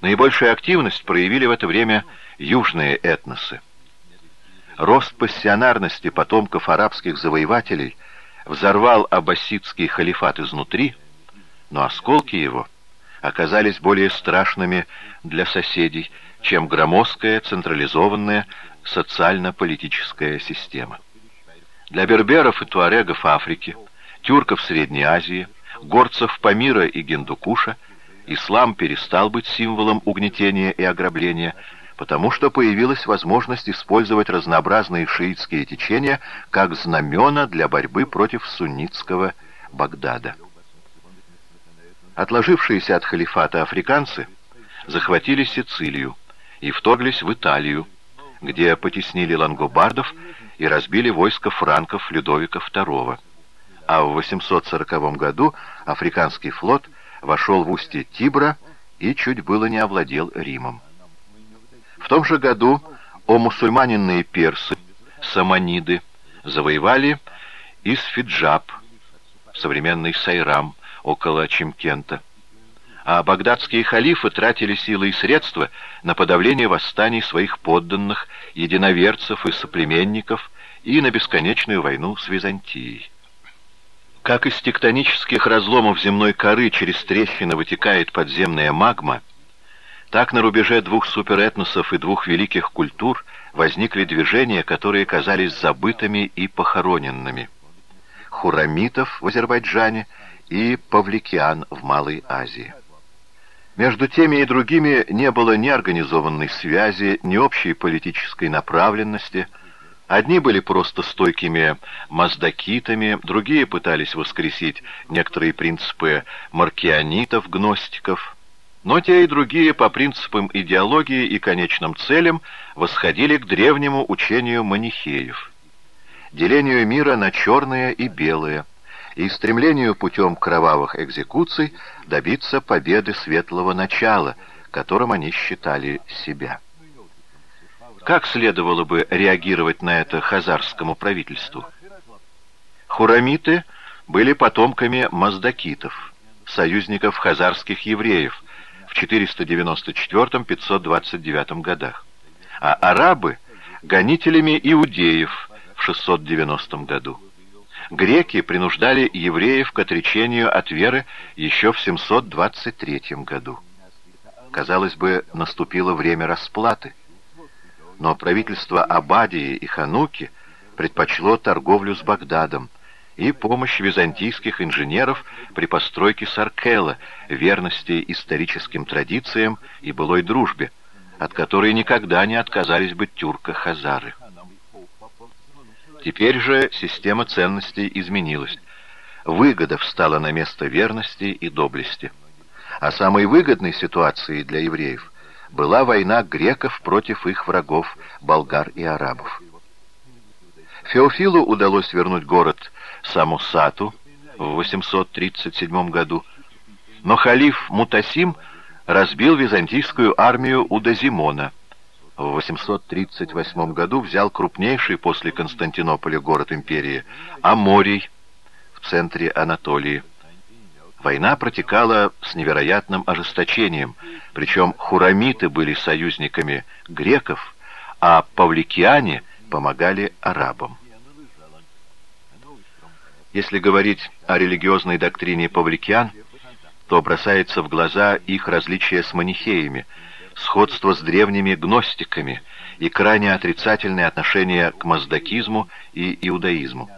Наибольшую активность проявили в это время южные этносы. Рост пассионарности потомков арабских завоевателей взорвал аббасидский халифат изнутри, но осколки его оказались более страшными для соседей, чем громоздкая централизованная социально-политическая система. Для берберов и туарегов Африки, тюрков Средней Азии, горцев Памира и Гиндукуша ислам перестал быть символом угнетения и ограбления, потому что появилась возможность использовать разнообразные шиитские течения как знамена для борьбы против суннитского Багдада. Отложившиеся от халифата африканцы захватили Сицилию и вторглись в Италию, где потеснили лангобардов и разбили войско франков Людовика II. А в 840 году африканский флот вошел в устье Тибра и чуть было не овладел Римом. В том же году омусульманенные персы, саманиды, завоевали Исфиджаб, современный Сайрам, около Чимкента а багдадские халифы тратили силы и средства на подавление восстаний своих подданных, единоверцев и соплеменников и на бесконечную войну с Византией. Как из тектонических разломов земной коры через трещины вытекает подземная магма, так на рубеже двух суперэтносов и двух великих культур возникли движения, которые казались забытыми и похороненными. Хурамитов в Азербайджане и Павликиан в Малой Азии. Между теми и другими не было ни организованной связи, ни общей политической направленности. Одни были просто стойкими маздакитами, другие пытались воскресить некоторые принципы маркианитов, гностиков. Но те и другие по принципам идеологии и конечным целям восходили к древнему учению манихеев. Делению мира на черное и белое – и стремлению путем кровавых экзекуций добиться победы светлого начала, которым они считали себя. Как следовало бы реагировать на это хазарскому правительству? Хурамиты были потомками маздакитов, союзников хазарских евреев в 494-529 годах, а арабы — гонителями иудеев в 690 году греки принуждали евреев к отречению от веры еще в 723 году. Казалось бы, наступило время расплаты. Но правительство Абадии и Хануки предпочло торговлю с Багдадом и помощь византийских инженеров при постройке Саркела, верности историческим традициям и былой дружбе, от которой никогда не отказались бы тюрко-хазары. Теперь же система ценностей изменилась. Выгода встала на место верности и доблести. А самой выгодной ситуацией для евреев была война греков против их врагов, болгар и арабов. Феофилу удалось вернуть город Самусату в 837 году, но халиф Мутасим разбил византийскую армию у Дазимона – в 838 году взял крупнейший после Константинополя город империи – Аморий в центре Анатолии. Война протекала с невероятным ожесточением, причем хурамиты были союзниками греков, а павликиане помогали арабам. Если говорить о религиозной доктрине павликиан, то бросается в глаза их различие с манихеями – сходство с древними гностиками и крайне отрицательное отношение к маздакизму и иудаизму.